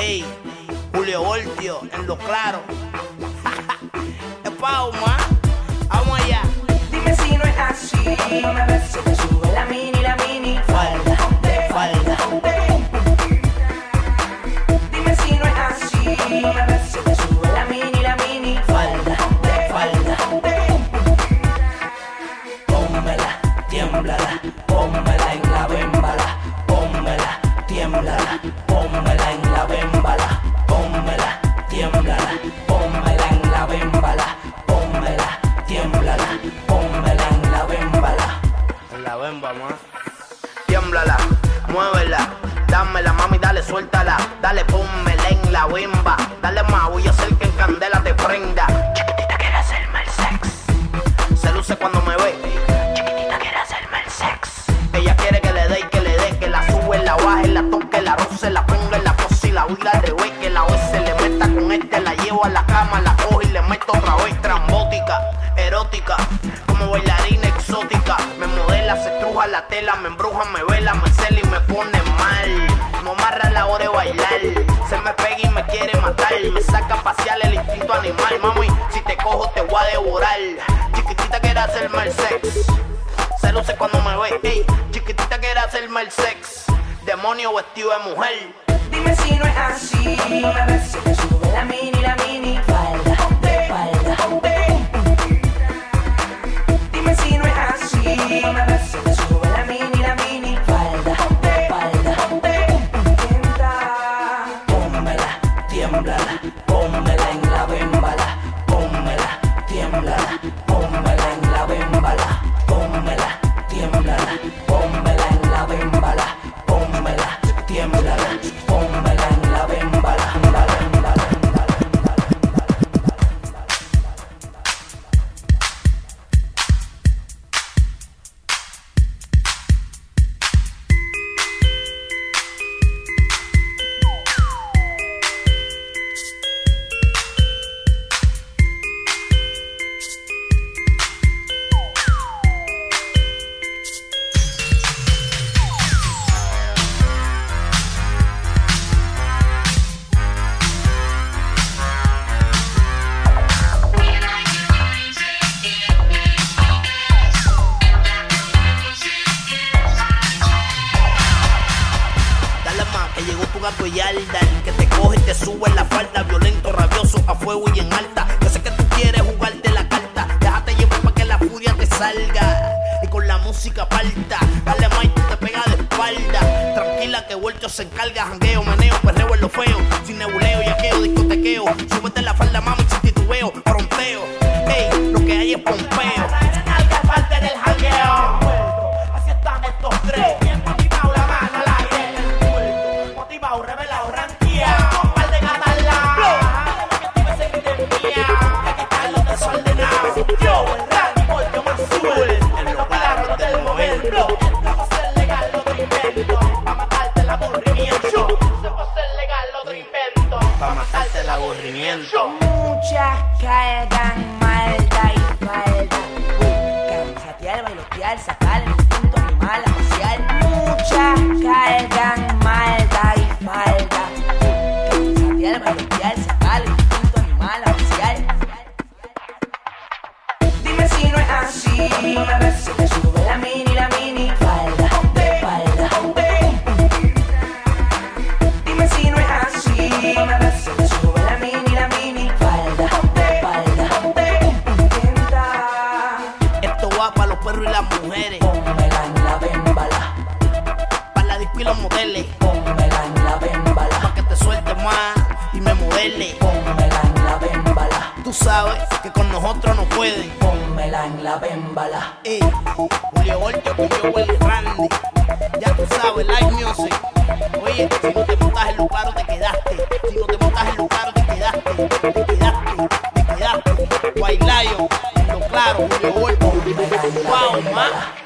Ey, Julio Voltio, en lo claro. es Pauma, vamos allá. Dime si no es así. Se te sube la mini, la mini. Falda, falda. Dime si no es así. Se te sube la mini, la mini. Falda, falda. Pónmela, tiémblala, pónmela en la bembala. Tiémblala, pónmela en la bembala. Pónmela, tiémblala, pónmela en la bembala. Pónmela, tiémblala, pónmela en la bembala. En la bemba, ma. Tiémblala, muévela, dámela, mami, dale, suéltala. Dale, pónmela en la bemba. Dale más, voy a hacer que en candela te prenda. Este, la llevo a la cama, la cojo y le meto otra vez. Trambótica, erótica, como bailarina exótica. Me modela, se estruja la tela, me embruja, me vela, me cela y me pone mal. No amarra la hora de bailar. Se me pega y me quiere matar. Me saca a pasear el instinto animal. Mami, si te cojo te voy a devorar. Chiquitita quiere hacerme el sex. Se luce cuando me ve. Ey, chiquitita quiere hacerme el sex. Demonio vestido de mujer. Dime si no es así. Sube la mini, la mini. Falda, falda. Dime si no es así. La mini, la mini. Falda, falda. Gato Yarda, el que te coge y te sube en la falda, violento, rabioso, a fuego y en alta. Yo sé que tú quieres jugarte la carta, déjate llevar para que la furia te salga. Y con la música parta, dale más y tú te pegas de espalda. Tranquila que Vuelto se encarga, jangueo, meneo, perreo en lo feo. Sin nebuleo, yaqueo, discotequeo. Súbete la falda, mami, cuerpo. Motivado, revelado, ranqueado. Con par de lado. Que tú me seguiste mía. Aquí están los desordenados. Yo, el Randy, Pollo, más azul. En los milagros del momento. Legal otro invento. Pa' matarte el aburrimiento. Se va a ser legal otro invento. Pa' matarte el aburrimiento. Muchas cargan malda y falda. Buscan chatear, bailotear, sacar así. Se te sube la mini, la mini. Falda, falda. Dime si no es así. Se te sube la mini, la mini. Falda, falda. Tienta. Esto va para los perros y las mujeres. Pónmela en la bembala. Para la disco y los. Pónmela en sabes que con nosotros no pueden. Pónmela en la bémbala. Ey, Julio Voltio, Julio Willy Randy. Ya tú sabes, live music. Oye, si no te montas el lugar te quedaste. Si no te montas el lugar te quedaste. Te quedaste, te quedaste. White Lion, lo claro, Julio Voltio. Wow, más.